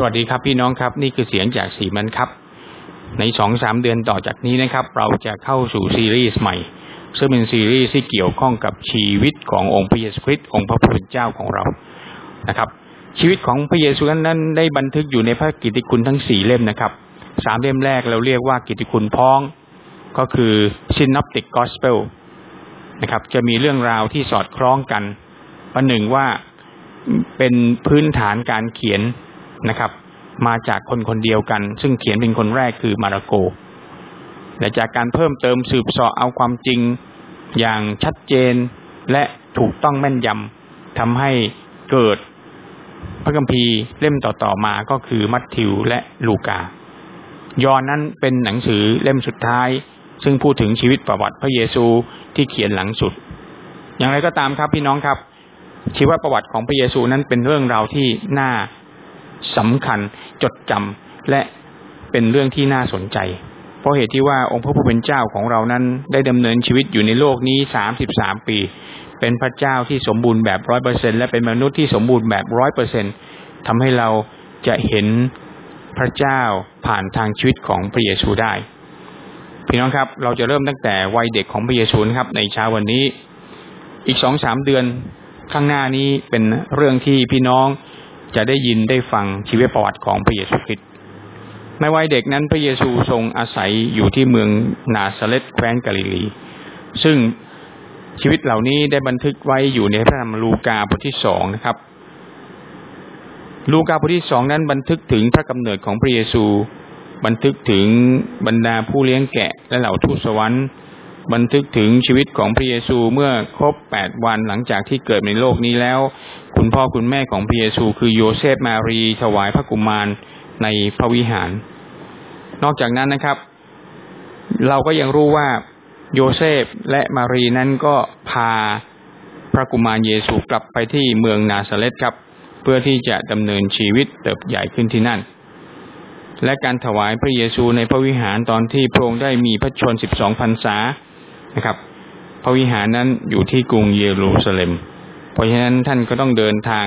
สวัสดีครับพี่น้องครับ นี่คือเสียงจากสีมันครับ ในสองสามเดือนต่อจากนี้นะครับ เราจะเข้าสู่ซีรีส์ใหม่ ซึ่งเป็นซีรีส์ที่เกี่ยวข้องกับชีวิตขององค์พระเยซูคริสต์องค์พระผู้เป็นเจ้าของเรานะครับ ชีวิตของพระเยซูนั้นได้บันทึกอยู่ในพระกิตติคุณทั้งสี่เล่มนะครับสามเล่มแรกเราเรียกว่ากิตติคุณพ้องก็คือ synoptic gospel นะครับ จะมีเรื่องราวที่สอดคล้องกันประหนึ่งว่าเป็นพื้นฐานการเขียน นะครับ มาจากคนคนเดียวกัน ซึ่งเขียนเป็นคนแรกคือมาระโกและจากการเพิ่มเติมสืบสอบเอาความจริงอย่างชัดเจนและถูกต้องแม่นยำทำให้เกิดพระคัมภีร์เล่มต่อๆมาก็คือมัทธิวและลูกา ยอนนั้นเป็นหนังสือเล่มสุดท้าย ซึ่งพูดถึงชีวิตประวัติพระเยซูที่เขียนหลังสุด อย่างไรก็ตามครับพี่น้องครับ ชีวประวัติของพระเยซูนั้นเป็นเรื่องราวที่น่า สำคัญจดจำและเป็นเรื่องที่น่าสนใจ เพราะเหตุที่ว่าองค์พระผู้เป็นเจ้าของเรานั้นได้ดำเนินชีวิตอยู่ในโลกนี้สามสิบสามปี เป็นพระเจ้าที่สมบูรณ์แบบร้อยเปอร์เซ็นและเป็นมนุษย์ที่สมบูรณ์แบบร้อยเปอร์เซ็นทำให้เราจะเห็นพระเจ้าผ่านทางชีวิตของพระเยซูได้พี่น้องครับเราจะเริ่มตั้งแต่วัยเด็กของพระเยซูนครับในเช้าวันนี้ อีกสองสามเดือนข้างหน้านี้เป็นเรื่องที่พี่น้อง จะได้ยินได้ฟังชีวประวัติของพระเยซูคริสต์ในวัยเด็กนั้นพระเยซูทรงอาศัยอยู่ที่เมืองนาซาเรตแคว้นกาลิลี ซึ่งชีวิตเหล่านี้ได้บันทึกไว้อยู่ในพระธรรมลูกาบทที่สองนะครับ ลูกาบทที่สองนั้นบันทึกถึงพระกำเนิดของพระเยซู บันทึกถึงบรรดาผู้เลี้ยงแกะและเหล่าทูตสวรรค์ บันทึกถึงชีวิตของพระเยซูเมื่อครบแปดวันหลังจากที่เกิดในโลกนี้แล้ว คุณพ่อคุณแม่ของพระเยซู คือโยเซฟมารีถวายพระกุมารในพระวิหาร นอกจากนั้นนะครับ เราก็ยังรู้ว่าโยเซฟและมารีนั้นก็พาพระกุมารเยซูกลับไปที่เมืองนาซาเรตครับ เพื่อที่จะดำเนินชีวิตเติบใหญ่ขึ้นที่นั่น และการถวายพระเยซูในพระวิหารตอนที่พระองค์ได้มีพระชนสิบสองพรรษา นะครับ พระวิหารนั้นอยู่ที่กรุงเยรูซาเล็ม เพราะฉะนั้นท่านก็ต้องเดินทาง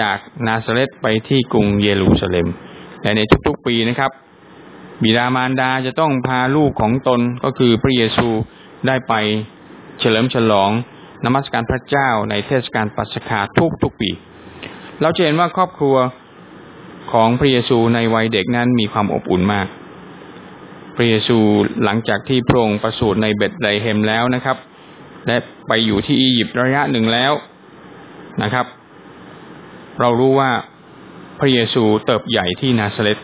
จากนาซาเรตไปที่กรุงเยรูซาเล็ม และในทุกๆปีนะครับ บิดามารดาจะต้องพาลูกของตนก็คือพระเยซูได้ไปเฉลิมฉลองนมัสการพระเจ้าในเทศกาลปัสกาทุกทุกปี เราจะเห็นว่าครอบครัวของพระเยซูในวัยเด็กนั้นมีความอบอุ่นมาก พระเยซูหลังจากที่พระองค์ประสูติในเบตไลเฮมแล้วนะครับ และไปอยู่ที่อียิปต์ระยะหนึ่งแล้วนะครับ เรารู้ว่าพระเยซูเติบใหญ่ที่นาซาเรต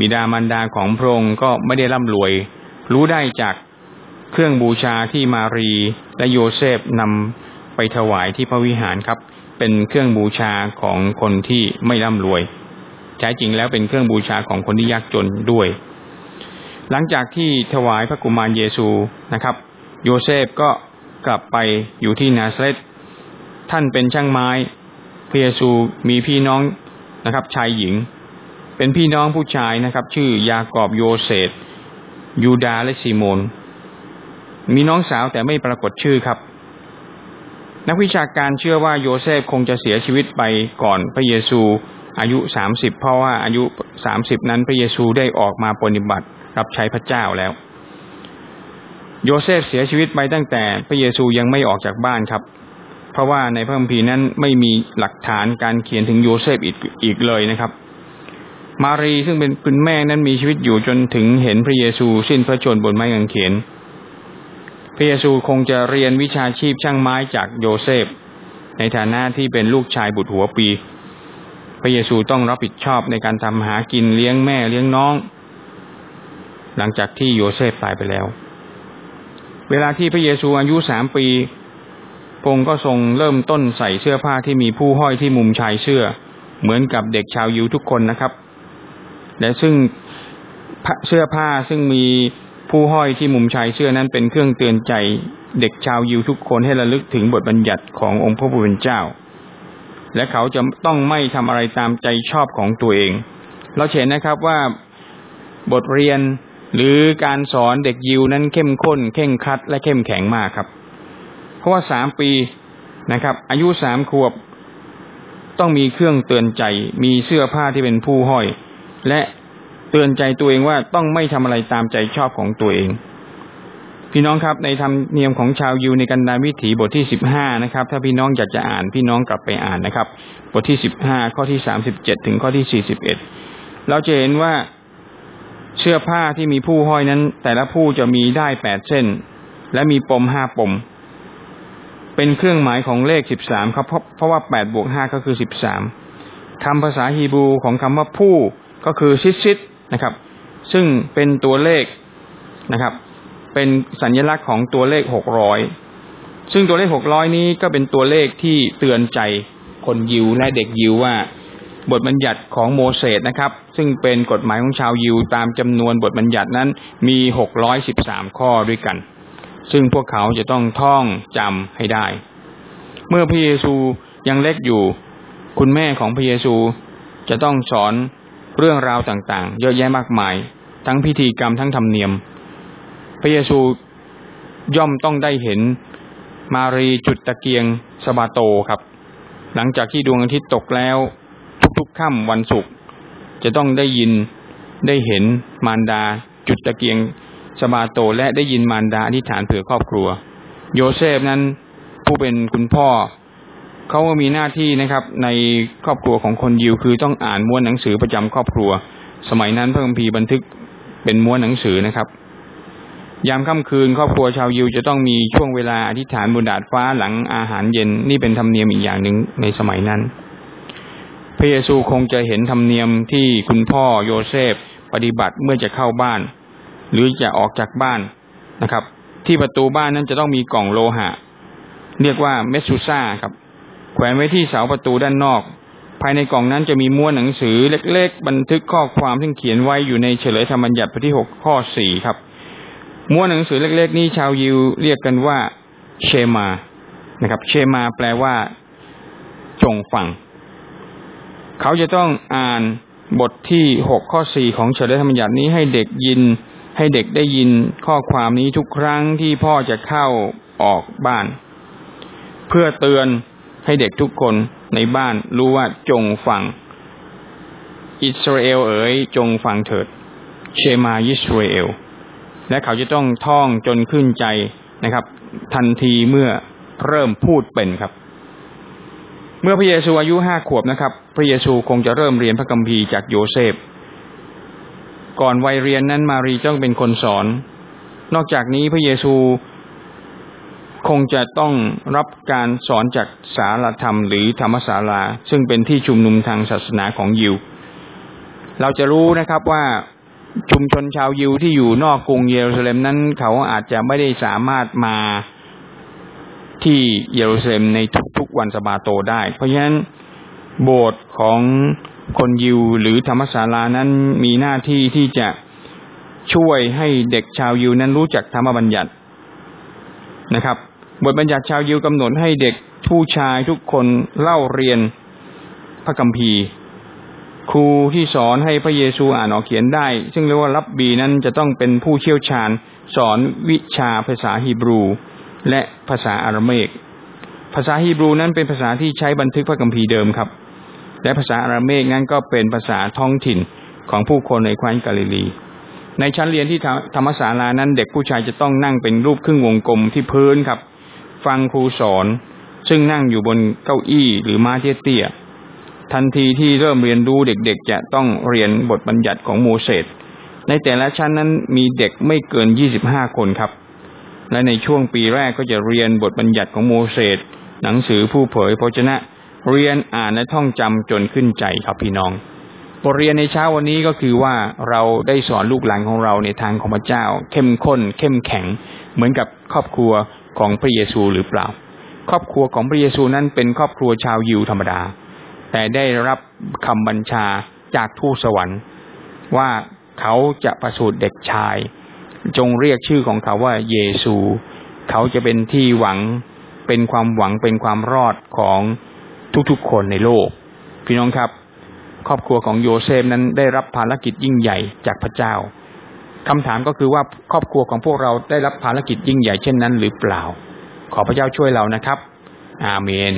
บิดามารดาของพระองค์ก็ไม่ได้ร่ำรวย รู้ได้จากเครื่องบูชาที่มารีและโยเซฟนำไปถวายที่พระวิหารครับ เป็นเครื่องบูชาของคนที่ไม่ร่ำรวยแท้จริงแล้วเป็นเครื่องบูชาของคนที่ยากจนด้วย หลังจากที่ถวายพระกุมารเยซูนะครับ โยเซฟก็กลับไปอยู่ที่นาซาเรตท่านเป็นช่างไม้พระเยซูมีพี่น้องนะครับ ชายหญิง เป็นพี่น้องผู้ชายนะครับ ชื่อยากอบโยเซฟยูดาและซีโมน มีน้องสาวแต่ไม่ปรากฏชื่อครับ นักวิชาการเชื่อว่าโยเซฟคงจะเสียชีวิตไปก่อนพระเยซู อายุสามสิบเพราะว่าอายุสามสิบนั้นพระเยซูได้ออกมาปฏิบัติรับใช้พระเจ้าแล้ว โยเซฟเสียชีวิตไปตั้งแต่พระเยซูยังไม่ออกจากบ้านครับ เพราะว่าในพระคัมภีร์นั้นไม่มีหลักฐานการเขียนถึงโยเซฟอีกอีกเลยนะครับ มารีซึ่งเป็นคุณแม่นั้นมีชีวิตอยู่จนถึงเห็นพระเยซูสิ้นพระชนม์บนไม้กางเขนพระเยซูคงจะเรียนวิชาชีพช่างไม้จากโยเซฟในฐานะที่เป็นลูกชายบุตรหัวปี พระเยซูต้องรับผิดชอบในการทำหากินเลี้ยงแม่เลี้ยงน้อง หลังจากที่โยเซฟตายไปแล้ว เวลาที่พระเยซูอายุสามปีพงก็ทรงเริ่มต้นใส่เสื้อผ้าที่มีผู้ห้อยที่มุมชายเสื้อ เหมือนกับเด็กชาวยิวทุกคนนะครับ และซึ่งเสื้อผ้าซึ่งมีผู้ห้อยที่มุมชายเสื้อนั้นเป็นเครื่องเตือนใจเด็กชาวยิวทุกคนให้ระลึกถึงบทบัญญัติขององค์พระผู้เป็นเจ้า และเขาจะต้องไม่ทำอะไรตามใจชอบของตัวเอง เราเห็นนะครับว่าบทเรียนหรือการสอนเด็กยิวนั้นเข้มข้น เข่งคัด และเข้มแข็งมากครับ เพราะว่าสามปีนะครับ อายุสามขวบ ต้องมีเครื่องเตือนใจ มีเสื้อผ้าที่เป็นผู้ห้อย และเตือนใจตัวเองว่าต้องไม่ทำอะไรตามใจชอบของตัวเอง พี่น้องครับในธรรมเนียมของชาวยิวในกันดารวิถีบทที่สิบห้านะครับ ถ้าพี่น้องอยากจะอ่านพี่น้องกลับไปอ่านนะครับ บทที่สิบห้าข้อที่สามสิบเจ็ดถึงข้อที่สี่สิบเอ็ดเราจะเห็นว่าเสื้อผ้าที่มีผู้ห้อยนั้น แต่ละผู้จะมีได้แปดเส้น และมีปมห้าปม เป็นเครื่องหมายของเลขสิบสามครับ เพราะเพราะว่าแปดบวกห้าก็คือสิบสามคำภาษาฮีบรูของคำว่าผู้ก็คือซิดซิดนะครับ ซึ่งเป็นตัวเลขนะครับ เป็นสัญลักษณ์ของตัวเลขหกร้อยซึ่งตัวเลขหกร้อยนี้ก็เป็นตัวเลขที่เตือนใจคนยิวและเด็กยิวว่า บทบัญญัติของโมเสสนะครับ ซึ่งเป็นกฎหมายของชาวยิวตามจำนวนบทบัญญัตินั้นมีหกร้อยสิบสามข้อด้วยกัน ซึ่งพวกเขาจะต้องท่องจำให้ได้ เมื่อพระเยซูยังเล็กอยู่ คุณแม่ของพระเยซูจะต้องสอนเรื่องราวต่างๆ เยอะแยะมากมาย ทั้งพิธีกรรมทั้งธรรมเนียม พระเยซูย่อมต้องได้เห็นมารีจุดตะเกียงสบาโตครับ หลังจากที่ดวงอาทิตย์ตกแล้ว ทุกๆค่ำวันศุกร์จะต้องได้ยินได้เห็นมารดา จุดตะเกียงสบาโตและได้ยินมารดาอธิษฐานเผื่อครอบครัว โยเซฟนั้นผู้เป็นคุณพ่อ เขาก็มีหน้าที่นะครับ ในครอบครัวของคนยิวคือต้องอ่านม้วนหนังสือประจำครอบครัว สมัยนั้นพระคัมภีร์บันทึกเป็นม้วนหนังสือนะครับ ยามค่ำคืนครอบครัวชาวยิวจะต้องมีช่วงเวลาอธิษฐานบนดาดฟ้าหลังอาหารเย็นนี่เป็นธรรมเนียมอีกอย่างหนึ่งในสมัยนั้น พระเยซูคงจะเห็นธรรมเนียมที่คุณพ่อโยเซฟปฏิบัติเมื่อจะเข้าบ้าน หรือจะออกจากบ้านนะครับ ที่ประตูบ้านนั้นจะต้องมีกล่องโลหะ เรียกว่าเมสุซ่าครับ แขวนไว้ที่เสาประตูด้านนอก ภายในกล่องนั้นจะมีม้วนหนังสือเล็ก ๆ บันทึกข้อความที่เขียนไว้อยู่ในเฉลยธรรมบัญญัติบทที่หกข้อสี่ครับ ม้วนหนังสือเล็ก ๆ นี้ชาวยิวเรียกกันว่า เชมานะครับ เชมาแปลว่า จงฟัง เขาจะต้องอ่านบทที่หกข้อสี่ของเฉลยธรรมยัตินี้ให้เด็กยิน ให้เด็กได้ยินข้อความนี้ทุกครั้งที่พ่อจะเข้าออกบ้าน เพื่อเตือนให้เด็กทุกคนในบ้านรู้ว่าจงฟัง อิสราเอลเอ๋ยจงฟังเถิด เชมาอิสราเอล และเขาจะต้องท่องจนขึ้นใจนะครับ ทันทีเมื่อเริ่มพูดเป็นครับ เมื่อพระเยซูอายุห้าขวบนะครับ พระเยซูคงจะเริ่มเรียนพระคัมภีร์จากโยเซฟ ก่อนวัยเรียนนั้นมารีต้องเป็นคนสอน นอกจากนี้พระเยซูคงจะต้องรับการสอนจากสารธรรมหรือธรรมศาลา ซึ่งเป็นที่ชุมนุมทางศาสนาของยิว เราจะรู้นะครับว่า ชุมชนชาวยิวที่อยู่นอกกรุงเยรูซาเล็มนั้น เขาอาจจะไม่ได้สามารถมาที่เยรูซาเล็มในทุกๆวันสบาโตได้ เพราะฉะนั้นโบสถ์ของคนยิวหรือธรรมศาลานั้นมีหน้าที่ที่จะช่วยให้เด็กชาวยิวนั้นรู้จักธรรมบัญญัตินะครับ บทบัญญัติชาวยิวกำหนดให้เด็กผู้ชายทุกคนเล่าเรียนพระคัมภีร์ ครูที่สอนให้พระเยซูอ่านออกเขียนได้ ซึ่งเรียกว่ารับบีนั้นจะต้องเป็นผู้เชี่ยวชาญ สอนวิชาภาษาฮีบรู และภาษาอารามก ภาษาฮีบรูนั้นเป็นภาษาที่ใช้บันทึกพระคัมภีร์เดิมครับ และภาษาอารามกนั้นก็เป็นภาษาท้องถิ่นของผู้คนในแคว้นกาลิลี ในชั้นเรียนที่ธรรมศาลานั้น เด็กผู้ชายจะต้องนั่งเป็นรูปครึ่งวงกลมที่พื้นครับ ฟังครูสอน ซึ่งนั่งอยู่บนเก้าอี้หรือม้าเตี้ย ทันทีที่เริ่มเรียนรู้เด็กๆ จะต้องเรียนบทบัญญัติของโมเสส ในแต่ละชั้นนั้นมีเด็กไม่เกินยี่สิบห้าคนครับ และในช่วงปีแรกก็จะเรียนบทบัญญัติของโมเสส หนังสือผู้เผยพระชนะ เรียนอ่านและท่องจำจนขึ้นใจครับพี่น้อง บทเรียนในเช้าวันนี้ก็คือว่าเราได้สอนลูกหลานของเราในทางของพระเจ้า เข้มข้น เข้มแข็ง เหมือนกับครอบครัวของพระเยซูหรือเปล่า ครอบครัวของพระเยซูนั้นเป็นครอบครัวชาวยิวธรรมดา แต่ได้รับคำบัญชาจากทูตสวรรค์ว่าเขาจะประสูติเด็กชาย จงเรียกชื่อของเขาว่าเยซู เขาจะเป็นที่หวังเป็นความหวังเป็นความรอดของทุกๆคนในโลก พี่น้องครับ ครอบครัวของโยเซฟนั้นได้รับภารกิจยิ่งใหญ่จากพระเจ้าคำถามก็คือว่าครอบครัวของพวกเราได้รับภารกิจยิ่งใหญ่เช่นนั้นหรือเปล่า ขอพระเจ้าช่วยเรานะครับ อาเมน